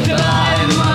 to die